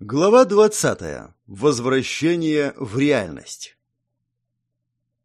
Глава 20. Возвращение в реальность.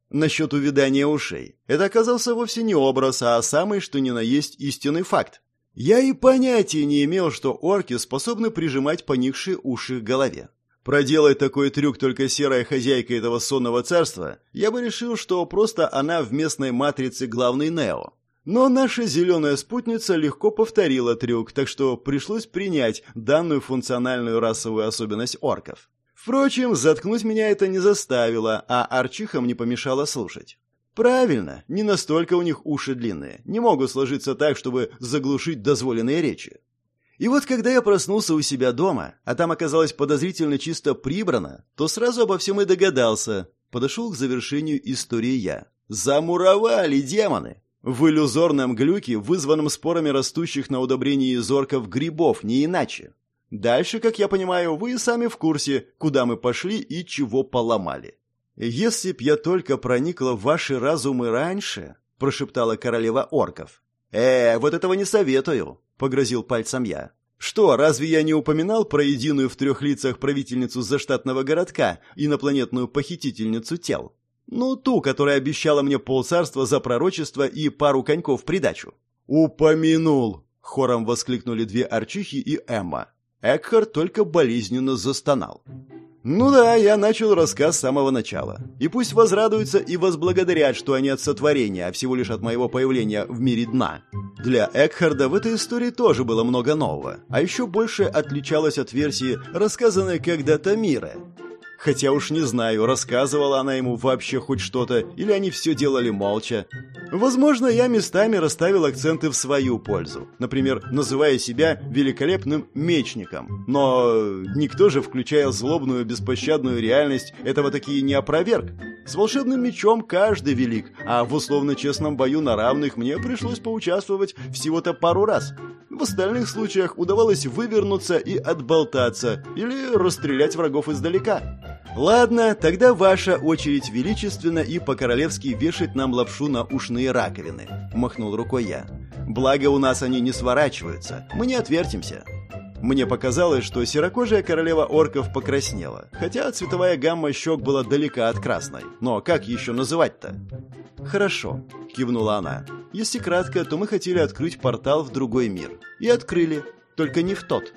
Насчет увядания ушей. Это оказался вовсе не образ, а самый что ни на есть истинный факт. Я и понятия не имел, что орки способны прижимать поникшие уши к голове. Проделать такой трюк только серая хозяйка этого сонного царства, я бы решил, что просто она в местной матрице главный Нео. Но наша зеленая спутница легко повторила трюк, так что пришлось принять данную функциональную расовую особенность орков. Впрочем, заткнуть меня это не заставило, а арчихам не помешало слушать. Правильно, не настолько у них уши длинные, не могут сложиться так, чтобы заглушить дозволенные речи. И вот когда я проснулся у себя дома, а там оказалось подозрительно чисто прибрано, то сразу обо всем и догадался. Подошел к завершению истории я. Замуровали демоны! В иллюзорном глюке, вызванном спорами растущих на удобрении зорков грибов, не иначе. Дальше, как я понимаю, вы сами в курсе, куда мы пошли и чего поломали. «Если б я только проникла в ваши разумы раньше», — прошептала королева орков. «Э, вот этого не советую», — погрозил пальцем я. «Что, разве я не упоминал про единую в трех лицах правительницу заштатного городка, инопланетную похитительницу тел? Ну, ту, которая обещала мне полцарства за пророчество и пару коньков в придачу. «Упомянул!» — хором воскликнули две арчихи и Эмма. Экхард только болезненно застонал. Ну да, я начал рассказ с самого начала. И пусть возрадуются и возблагодарят, что они от сотворения, а всего лишь от моего появления в мире дна. Для Экхарда в этой истории тоже было много нового, а еще больше отличалось от версии, рассказанной когда-то Мира. Хотя уж не знаю, рассказывала она ему вообще хоть что-то, или они все делали молча. Возможно, я местами расставил акценты в свою пользу, например, называя себя великолепным мечником. Но никто же, включая злобную беспощадную реальность, этого таки не опроверг. С волшебным мечом каждый велик, а в условно-честном бою на равных мне пришлось поучаствовать всего-то пару раз. В остальных случаях удавалось вывернуться и отболтаться, или расстрелять врагов издалека. Ладно, тогда ваша очередь величественно и по-королевски вешать нам лапшу на ушные раковины, махнул рукой я. Благо у нас они не сворачиваются, мы не отвертимся. Мне показалось, что серокожая королева орков покраснела, хотя цветовая гамма щек была далека от красной. Но как еще называть-то? «Хорошо», — кивнула она. «Если кратко, то мы хотели открыть портал в другой мир. И открыли, только не в тот».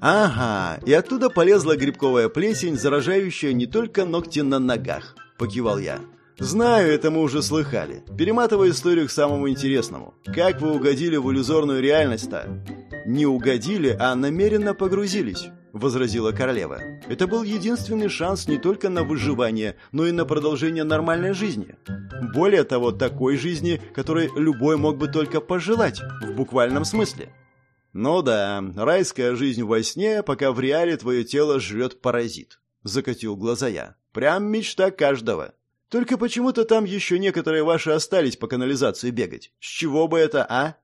«Ага, и оттуда полезла грибковая плесень, заражающая не только ногти на ногах», — покивал я. «Знаю, это мы уже слыхали. Перематывая историю к самому интересному. Как вы угодили в иллюзорную реальность-то?» «Не угодили, а намеренно погрузились», — возразила королева. «Это был единственный шанс не только на выживание, но и на продолжение нормальной жизни. Более того, такой жизни, которой любой мог бы только пожелать, в буквальном смысле». «Ну да, райская жизнь во сне, пока в реале твое тело жрет паразит», — закатил глаза я. «Прям мечта каждого. Только почему-то там еще некоторые ваши остались по канализации бегать. С чего бы это, а?»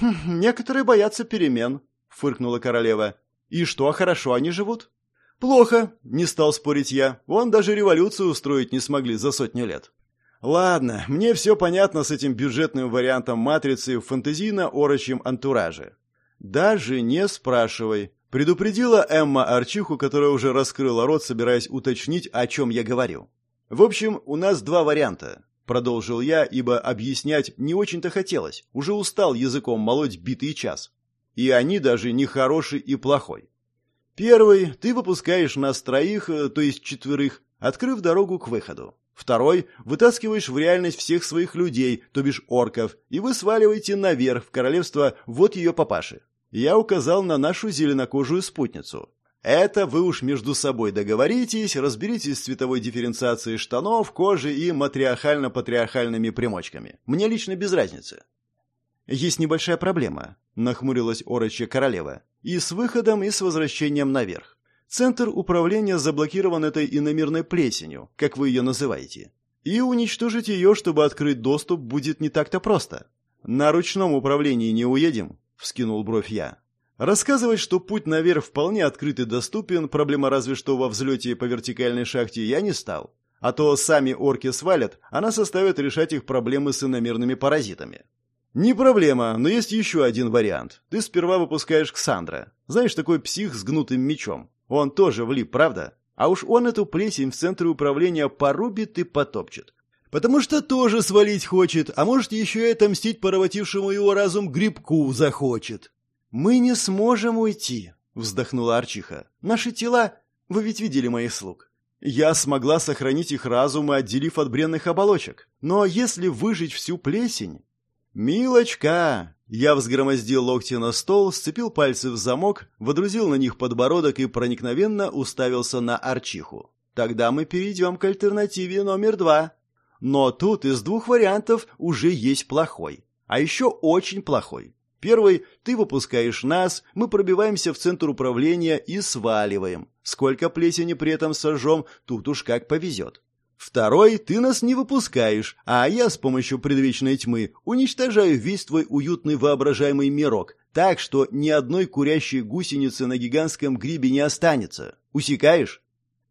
хм, «Некоторые боятся перемен», — фыркнула королева. «И что, хорошо они живут?» «Плохо», — не стал спорить я. «Вон даже революцию устроить не смогли за сотню лет». «Ладно, мне все понятно с этим бюджетным вариантом матрицы в фантазийно-орочьем антураже. «Даже не спрашивай», — предупредила Эмма Арчиху, которая уже раскрыла рот, собираясь уточнить, о чем я говорю. «В общем, у нас два варианта», — продолжил я, ибо объяснять не очень-то хотелось, уже устал языком молоть битый час. И они даже не хороший и плохой. Первый, ты выпускаешь нас троих, э, то есть четверых, открыв дорогу к выходу. Второй, вытаскиваешь в реальность всех своих людей, то бишь орков, и вы сваливаете наверх, в королевство вот ее папаши. Я указал на нашу зеленокожую спутницу. Это вы уж между собой договоритесь, разберитесь с цветовой дифференциацией штанов, кожи и матриархально-патриархальными примочками. Мне лично без разницы. Есть небольшая проблема, нахмурилась орочья королева. И с выходом, и с возвращением наверх. Центр управления заблокирован этой иномирной плесенью, как вы ее называете. И уничтожить ее, чтобы открыть доступ, будет не так-то просто. На ручном управлении не уедем, вскинул бровь я. Рассказывать, что путь наверх вполне открыт и доступен, проблема разве что во взлете по вертикальной шахте, я не стал. А то сами орки свалят, а нас оставят решать их проблемы с иномерными паразитами. Не проблема, но есть еще один вариант. Ты сперва выпускаешь Ксандра. Знаешь, такой псих с гнутым мечом. Он тоже влип, правда? А уж он эту плесень в центре управления порубит и потопчет. Потому что тоже свалить хочет, а может еще и отомстить порватившему его разум грибку захочет. «Мы не сможем уйти», — вздохнула Арчиха. «Наши тела... Вы ведь видели моих слуг. Я смогла сохранить их разум, отделив от бренных оболочек. Но если выжить всю плесень... «Милочка!» Я взгромоздил локти на стол, сцепил пальцы в замок, водрузил на них подбородок и проникновенно уставился на Арчиху. «Тогда мы перейдем к альтернативе номер два. Но тут из двух вариантов уже есть плохой. А еще очень плохой. Первый – ты выпускаешь нас, мы пробиваемся в центр управления и сваливаем. Сколько плесени при этом сожжем, тут уж как повезет. Второй, ты нас не выпускаешь, а я с помощью предвечной тьмы уничтожаю весь твой уютный воображаемый мирок, так что ни одной курящей гусеницы на гигантском грибе не останется. Усекаешь?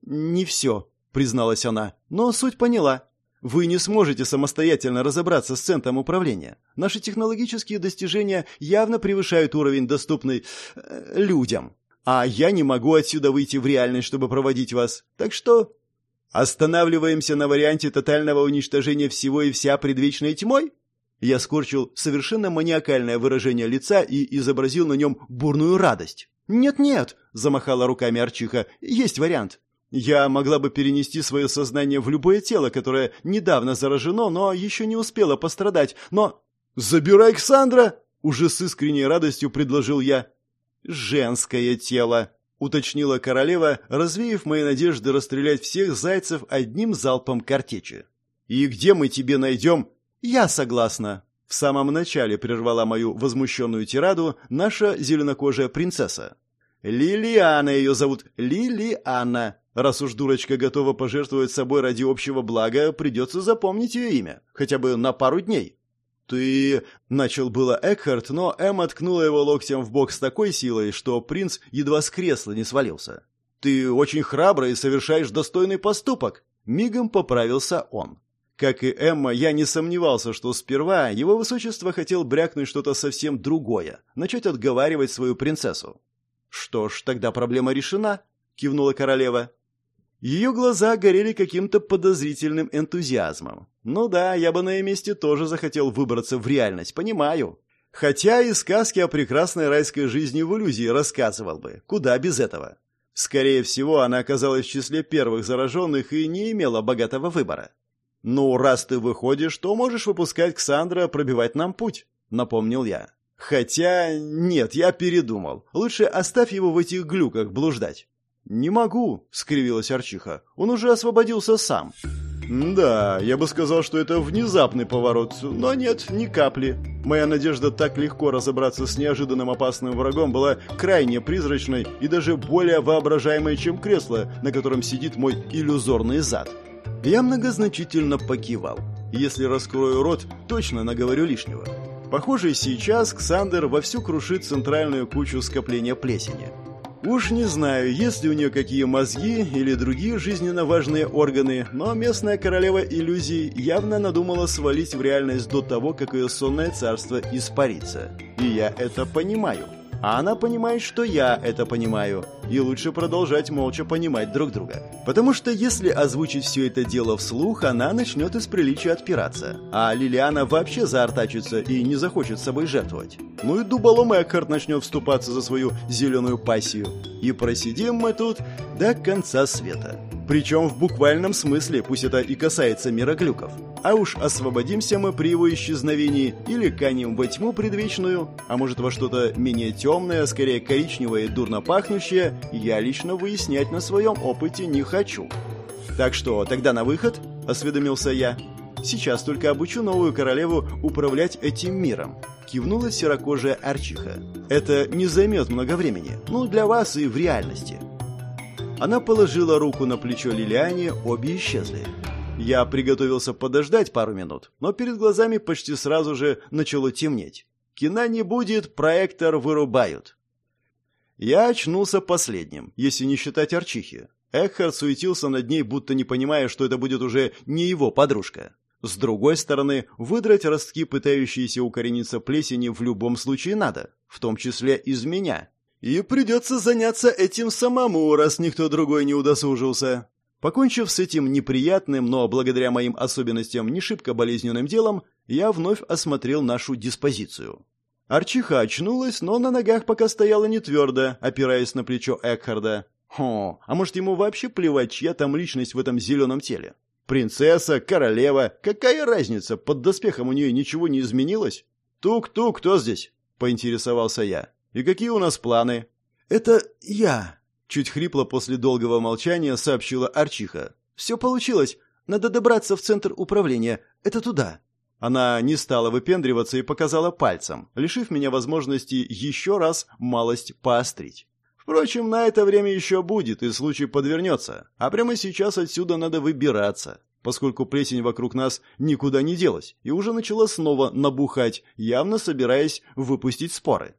Не все, призналась она, но суть поняла. Вы не сможете самостоятельно разобраться с центром управления. Наши технологические достижения явно превышают уровень, доступный э, людям. А я не могу отсюда выйти в реальность, чтобы проводить вас. Так что Останавливаемся на варианте тотального уничтожения всего и вся предвечной тьмой? Я скорчил совершенно маниакальное выражение лица и изобразил на нем бурную радость. «Нет-нет», — замахала руками Арчиха, — «есть вариант. Я могла бы перенести свое сознание в любое тело, которое недавно заражено, но еще не успело пострадать, но...» «Забирай Ксандра!» — уже с искренней радостью предложил я. «Женское тело», — уточнила королева, развеяв мои надежды расстрелять всех зайцев одним залпом картечи. «И где мы тебе найдем?» «Я согласна». В самом начале прервала мою возмущенную тираду наша зеленокожая принцесса. «Лилиана ее зовут, Лилиана. Раз уж дурочка готова пожертвовать собой ради общего блага, придется запомнить ее имя, хотя бы на пару дней». «Ты...» — начал было Экхарт, но Эмма ткнула его локтем в бок с такой силой, что принц едва с кресла не свалился. «Ты очень храбрый и совершаешь достойный поступок!» Мигом поправился он. Как и Эмма, я не сомневался, что сперва его высочество хотел брякнуть что-то совсем другое, начать отговаривать свою принцессу. «Что ж, тогда проблема решена», — кивнула королева. Ее глаза горели каким-то подозрительным энтузиазмом. Ну да, я бы на ее месте тоже захотел выбраться в реальность, понимаю. Хотя и сказки о прекрасной райской жизни в иллюзии рассказывал бы. Куда без этого? Скорее всего, она оказалась в числе первых зараженных и не имела богатого выбора. «Ну, раз ты выходишь, то можешь выпускать Ксандра пробивать нам путь», — напомнил я. «Хотя... нет, я передумал. Лучше оставь его в этих глюках блуждать». «Не могу», — скривилась Арчиха. «Он уже освободился сам». «Да, я бы сказал, что это внезапный поворот, но нет, ни капли. Моя надежда так легко разобраться с неожиданным опасным врагом была крайне призрачной и даже более воображаемой, чем кресло, на котором сидит мой иллюзорный зад». Я многозначительно покивал. Если раскрою рот, точно наговорю лишнего. Похоже, сейчас Ксандер вовсю крушит центральную кучу скопления плесени. Уж не знаю, есть ли у нее какие мозги или другие жизненно важные органы, но местная королева иллюзий явно надумала свалить в реальность до того, как ее сонное царство испарится. И я это понимаю. А она понимает, что я это понимаю. И лучше продолжать молча понимать друг друга. Потому что если озвучить все это дело вслух, она начнет из приличия отпираться. А Лилиана вообще заортачится и не захочет собой жертвовать. Ну и дуболом Экхард начнет вступаться за свою зеленую пассию. И просидим мы тут до конца света. Причем в буквальном смысле, пусть это и касается мироглюков. А уж освободимся мы при его исчезновении или канем во тьму предвечную, а может во что-то менее темное, скорее коричневое и дурно пахнущее, я лично выяснять на своем опыте не хочу. Так что, тогда на выход, осведомился я. Сейчас только обучу новую королеву управлять этим миром. Кивнула серокожая Арчиха. Это не займет много времени, ну, для вас и в реальности. Она положила руку на плечо Лилиане, обе исчезли. Я приготовился подождать пару минут, но перед глазами почти сразу же начало темнеть. Кино не будет, проектор вырубают. Я очнулся последним, если не считать Арчихи. Экхард суетился над ней, будто не понимая, что это будет уже не его подружка. С другой стороны, выдрать ростки, пытающиеся укорениться плесени, в любом случае надо, в том числе из меня. И придется заняться этим самому, раз никто другой не удосужился. Покончив с этим неприятным, но благодаря моим особенностям не шибко болезненным делом, я вновь осмотрел нашу диспозицию. Арчиха очнулась, но на ногах пока стояла не твердо, опираясь на плечо Экхарда. Хо, а может ему вообще плевать, чья там личность в этом зеленом теле? Принцесса, королева, какая разница, под доспехом у нее ничего не изменилось? Тук-тук, кто здесь? Поинтересовался я. И какие у нас планы? Это я, чуть хрипло после долгого молчания сообщила Арчиха. Все получилось. Надо добраться в центр управления. Это туда. Она не стала выпендриваться и показала пальцем, лишив меня возможности еще раз малость поострить. Впрочем, на это время еще будет, и случай подвернется. А прямо сейчас отсюда надо выбираться, поскольку плесень вокруг нас никуда не делась и уже начала снова набухать, явно собираясь выпустить споры.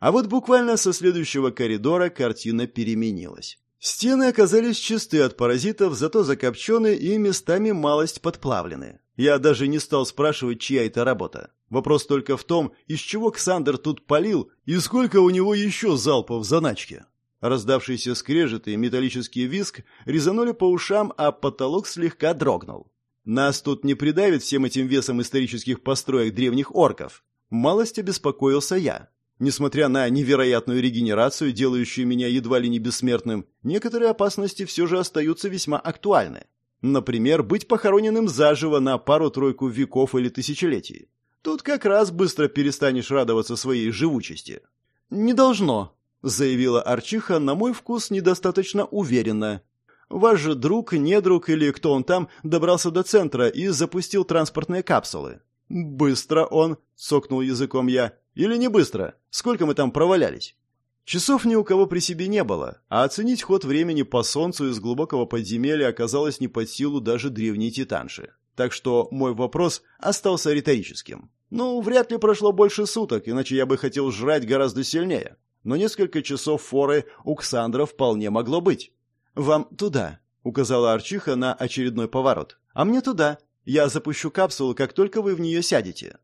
А вот буквально со следующего коридора картина переменилась. Стены оказались чисты от паразитов, зато закопчены и местами малость подплавлены. Я даже не стал спрашивать, чья это работа. Вопрос только в том, из чего Ксандр тут полил и сколько у него еще залпов в заначке. Раздавшийся скрежет и металлический виск резанули по ушам, а потолок слегка дрогнул. Нас тут не придавит всем этим весом исторических построек древних орков. Малость обеспокоился я. Несмотря на невероятную регенерацию, делающую меня едва ли не бессмертным, некоторые опасности все же остаются весьма актуальны. Например, быть похороненным заживо на пару-тройку веков или тысячелетий. Тут как раз быстро перестанешь радоваться своей живучести. «Не должно», — заявила Арчиха, на мой вкус недостаточно уверенно. «Ваш же друг, недруг или кто он там добрался до центра и запустил транспортные капсулы». «Быстро он», — сокнул языком я. «Или не быстро? Сколько мы там провалялись?» Часов ни у кого при себе не было, а оценить ход времени по солнцу из глубокого подземелья оказалось не под силу даже древней титанши. Так что мой вопрос остался риторическим. Ну, вряд ли прошло больше суток, иначе я бы хотел жрать гораздо сильнее. Но несколько часов форы у Ксандра вполне могло быть. «Вам туда», — указала Арчиха на очередной поворот. «А мне туда. Я запущу капсулу, как только вы в нее сядете».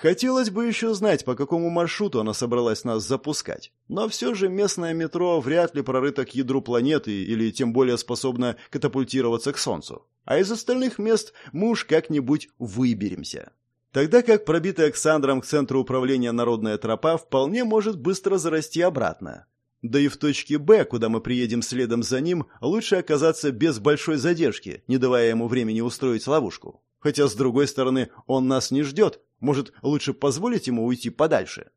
Хотелось бы еще знать, по какому маршруту она собралась нас запускать. Но все же местное метро вряд ли прорыто к ядру планеты или тем более способно катапультироваться к Солнцу. А из остальных мест мы уж как-нибудь выберемся. Тогда как пробитая Александром к центру управления народная тропа вполне может быстро зарасти обратно. Да и в точке «Б», куда мы приедем следом за ним, лучше оказаться без большой задержки, не давая ему времени устроить ловушку. Хотя, с другой стороны, он нас не ждет, может, лучше позволить ему уйти подальше?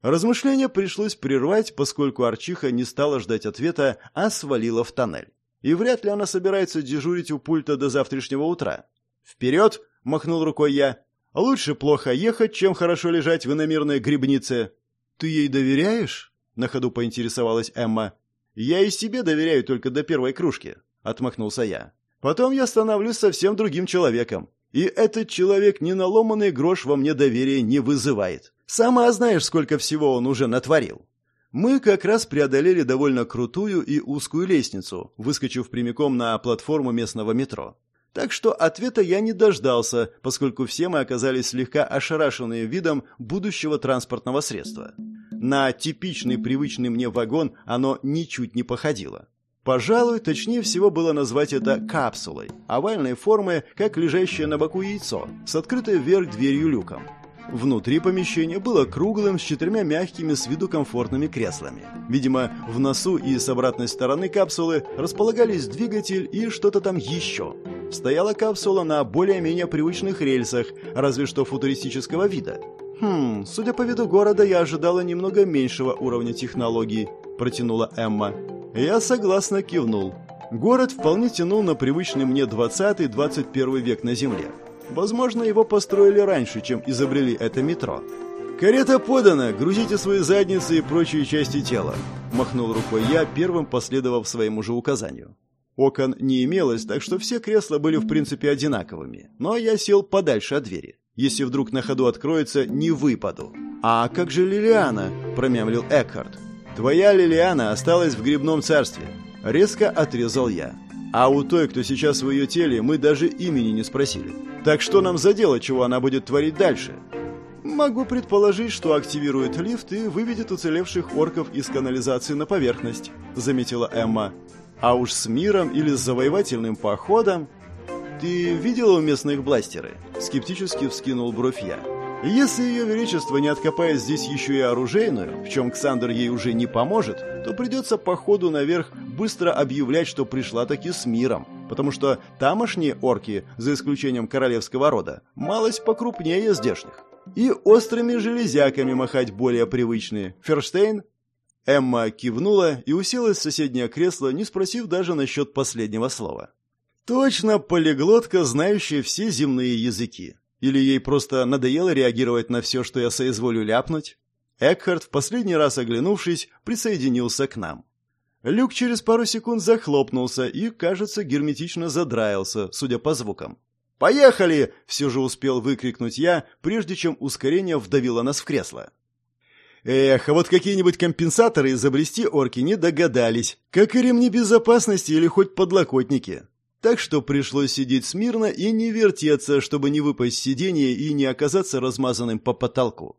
Размышления пришлось прервать, поскольку Арчиха не стала ждать ответа, а свалила в тоннель. И вряд ли она собирается дежурить у пульта до завтрашнего утра. «Вперед!» — махнул рукой я. «Лучше плохо ехать, чем хорошо лежать в иномирной грибнице». «Ты ей доверяешь?» — на ходу поинтересовалась Эмма. «Я и себе доверяю только до первой кружки», — отмахнулся я. «Потом я становлюсь совсем другим человеком. И этот человек ни на ломаный грош во мне доверия не вызывает. Сама знаешь, сколько всего он уже натворил. Мы как раз преодолели довольно крутую и узкую лестницу, выскочив прямиком на платформу местного метро. Так что ответа я не дождался, поскольку все мы оказались слегка ошарашенные видом будущего транспортного средства. На типичный привычный мне вагон оно ничуть не походило. Пожалуй, точнее всего было назвать это капсулой, овальной формы, как лежащее на боку яйцо, с открытой вверх дверью люком. Внутри помещения было круглым, с четырьмя мягкими с виду комфортными креслами. Видимо, в носу и с обратной стороны капсулы располагались двигатель и что-то там еще. Стояла капсула на более-менее привычных рельсах, разве что футуристического вида. «Хм, судя по виду города, я ожидала немного меньшего уровня технологий», – протянула Эмма. Я согласно кивнул. Город вполне тянул на привычный мне 20-21 век на Земле. Возможно, его построили раньше, чем изобрели это метро. «Карета подана! Грузите свои задницы и прочие части тела!» Махнул рукой я, первым последовав своему же указанию. Окон не имелось, так что все кресла были в принципе одинаковыми. Но я сел подальше от двери. Если вдруг на ходу откроется, не выпаду. «А как же Лилиана?» – промямлил Экхард. «Твоя Лилиана осталась в грибном царстве», — резко отрезал я. «А у той, кто сейчас в ее теле, мы даже имени не спросили. Так что нам за дело, чего она будет творить дальше?» Могу предположить, что активирует лифт и выведет уцелевших орков из канализации на поверхность, заметила Эмма. А уж с миром или с завоевательным походом... Ты видела у местных бластеры? Скептически вскинул бровь я. Если ее величество не откопает здесь еще и оружейную, в чем Ксандр ей уже не поможет, то придется по ходу наверх быстро объявлять, что пришла таки с миром, потому что тамошние орки, за исключением королевского рода, малость покрупнее здешних и острыми железяками махать более привычные. Ферштейн?» Эмма кивнула и уселась в соседнее кресло, не спросив даже насчет последнего слова. «Точно полиглотка, знающая все земные языки. Или ей просто надоело реагировать на все, что я соизволю ляпнуть?» Экхард, в последний раз оглянувшись, присоединился к нам. Люк через пару секунд захлопнулся и, кажется, герметично задраился, судя по звукам. «Поехали!» — все же успел выкрикнуть я, прежде чем ускорение вдавило нас в кресло. Эх, а вот какие-нибудь компенсаторы изобрести орки не догадались, как и ремни безопасности или хоть подлокотники. Так что пришлось сидеть смирно и не вертеться, чтобы не выпасть с сиденья и не оказаться размазанным по потолку.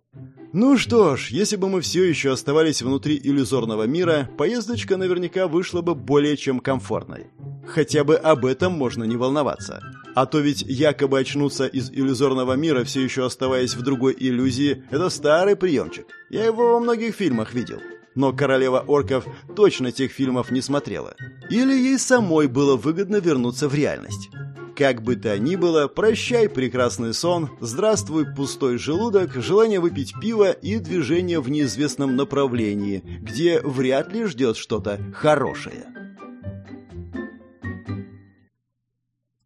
Ну что ж, если бы мы все еще оставались внутри иллюзорного мира, поездочка наверняка вышла бы более чем комфортной. Хотя бы об этом можно не волноваться. А то ведь якобы очнуться из иллюзорного мира, все еще оставаясь в другой иллюзии, это старый приемчик. Я его во многих фильмах видел. Но королева орков точно тех фильмов не смотрела. Или ей самой было выгодно вернуться в реальность. Как бы то ни было, прощай прекрасный сон, здравствуй пустой желудок, желание выпить пиво и движение в неизвестном направлении, где вряд ли ждет что-то хорошее.